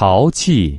淘气。